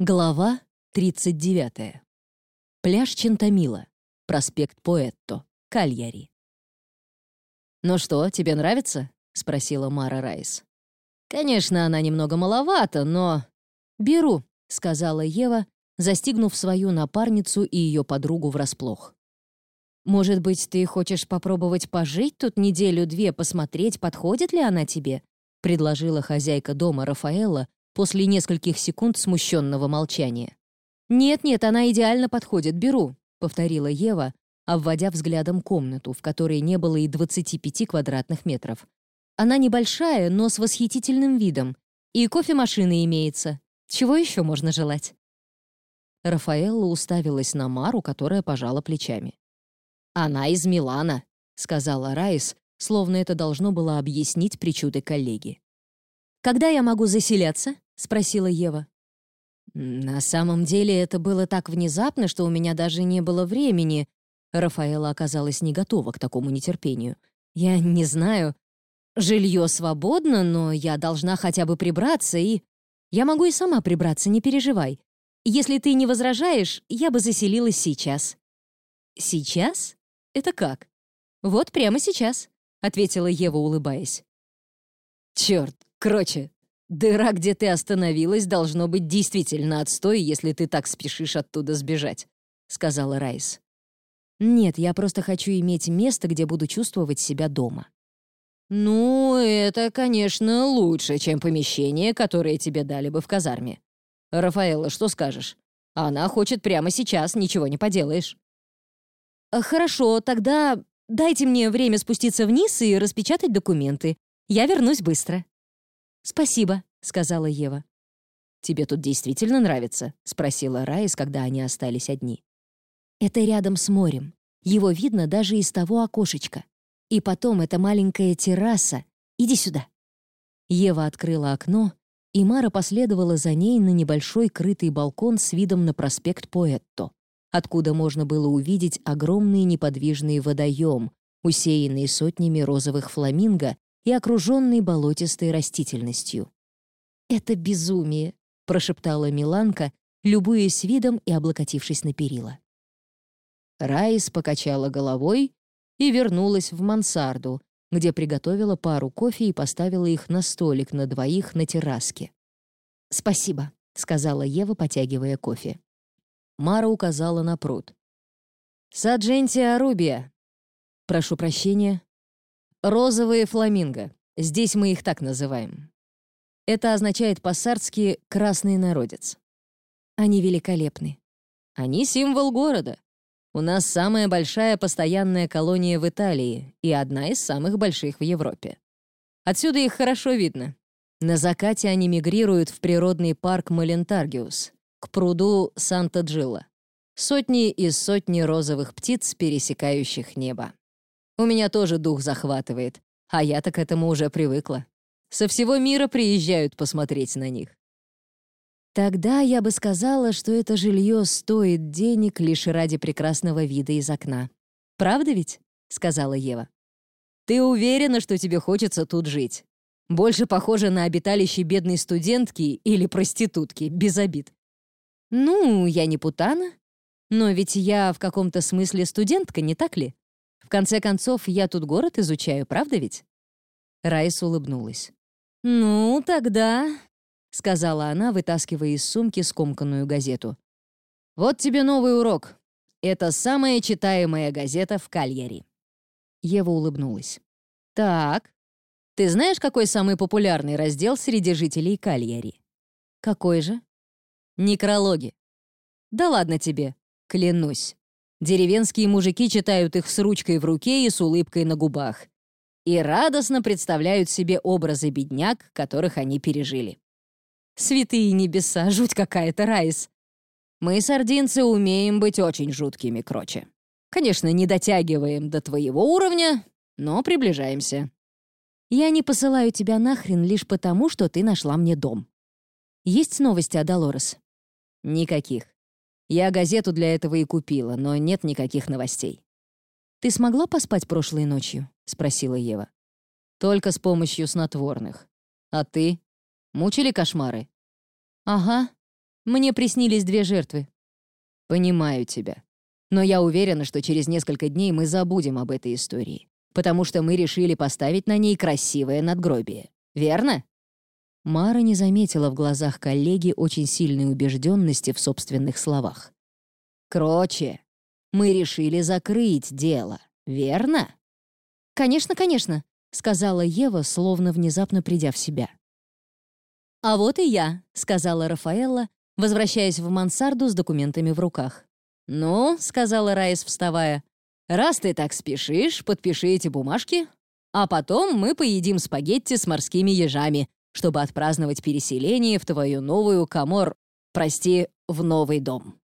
Глава 39. Пляж Чентамила. Проспект Поэтто. Кальяри. «Ну что, тебе нравится?» — спросила Мара Райс. «Конечно, она немного маловата, но...» «Беру», — сказала Ева, застигнув свою напарницу и ее подругу врасплох. «Может быть, ты хочешь попробовать пожить тут неделю-две, посмотреть, подходит ли она тебе?» — предложила хозяйка дома Рафаэла, после нескольких секунд смущенного молчания. «Нет-нет, она идеально подходит, беру», — повторила Ева, обводя взглядом комнату, в которой не было и 25 квадратных метров. Она небольшая, но с восхитительным видом. И кофемашина имеется. Чего еще можно желать? Рафаэлла уставилась на Мару, которая пожала плечами. «Она из Милана», — сказала Райс, словно это должно было объяснить причуды коллеги. «Когда я могу заселяться?» — спросила Ева. «На самом деле это было так внезапно, что у меня даже не было времени». Рафаэла оказалась не готова к такому нетерпению. «Я не знаю. Жилье свободно, но я должна хотя бы прибраться и...» «Я могу и сама прибраться, не переживай. Если ты не возражаешь, я бы заселилась сейчас». «Сейчас? Это как?» «Вот прямо сейчас», — ответила Ева, улыбаясь. «Черт, короче, «Дыра, где ты остановилась, должно быть действительно отстой, если ты так спешишь оттуда сбежать», — сказала Райс. «Нет, я просто хочу иметь место, где буду чувствовать себя дома». «Ну, это, конечно, лучше, чем помещение, которое тебе дали бы в казарме. Рафаэла, что скажешь? Она хочет прямо сейчас, ничего не поделаешь». «А, «Хорошо, тогда дайте мне время спуститься вниз и распечатать документы. Я вернусь быстро». «Спасибо», — сказала Ева. «Тебе тут действительно нравится?» — спросила Райс, когда они остались одни. «Это рядом с морем. Его видно даже из того окошечка. И потом эта маленькая терраса. Иди сюда». Ева открыла окно, и Мара последовала за ней на небольшой крытый балкон с видом на проспект Поэтто, откуда можно было увидеть огромный неподвижный водоем, усеянный сотнями розовых фламинго и окруженный болотистой растительностью. «Это безумие», — прошептала Миланка, любуясь видом и облокотившись на перила. Райс покачала головой и вернулась в мансарду, где приготовила пару кофе и поставила их на столик на двоих на терраске. «Спасибо», — сказала Ева, потягивая кофе. Мара указала на пруд. «Садженти Арубия». «Прошу прощения», Розовые фламинго. Здесь мы их так называем. Это означает по-сардски «красный народец». Они великолепны. Они символ города. У нас самая большая постоянная колония в Италии и одна из самых больших в Европе. Отсюда их хорошо видно. На закате они мигрируют в природный парк Малентаргиус, к пруду Санта-Джилла. Сотни и сотни розовых птиц, пересекающих небо. У меня тоже дух захватывает, а я-то к этому уже привыкла. Со всего мира приезжают посмотреть на них. Тогда я бы сказала, что это жилье стоит денег лишь ради прекрасного вида из окна. Правда ведь? сказала Ева. Ты уверена, что тебе хочется тут жить? Больше похоже на обиталище бедной студентки или проститутки, без обид. Ну, я не путана. Но ведь я в каком-то смысле студентка, не так ли? В конце концов, я тут город изучаю, правда ведь?» Райс улыбнулась. «Ну, тогда...» — сказала она, вытаскивая из сумки скомканную газету. «Вот тебе новый урок. Это самая читаемая газета в Кальяри». Ева улыбнулась. «Так, ты знаешь, какой самый популярный раздел среди жителей Кальяри?» «Какой же?» «Некрологи». «Да ладно тебе, клянусь. Деревенские мужики читают их с ручкой в руке и с улыбкой на губах. И радостно представляют себе образы бедняк, которых они пережили. Святые небеса, жуть какая-то, Райс. Мы, сардинцы, умеем быть очень жуткими, кроче. Конечно, не дотягиваем до твоего уровня, но приближаемся. Я не посылаю тебя нахрен лишь потому, что ты нашла мне дом. Есть новости о Долорес? Никаких. Я газету для этого и купила, но нет никаких новостей. «Ты смогла поспать прошлой ночью?» — спросила Ева. «Только с помощью снотворных. А ты? Мучили кошмары?» «Ага. Мне приснились две жертвы». «Понимаю тебя. Но я уверена, что через несколько дней мы забудем об этой истории, потому что мы решили поставить на ней красивое надгробие. Верно?» Мара не заметила в глазах коллеги очень сильной убежденности в собственных словах. «Кроче, мы решили закрыть дело, верно?» «Конечно, конечно», — сказала Ева, словно внезапно придя в себя. «А вот и я», — сказала Рафаэлла, возвращаясь в мансарду с документами в руках. «Ну», — сказала Райс, вставая, «раз ты так спешишь, подпиши эти бумажки, а потом мы поедим спагетти с морскими ежами, чтобы отпраздновать переселение в твою новую комор... Прости, в новый дом».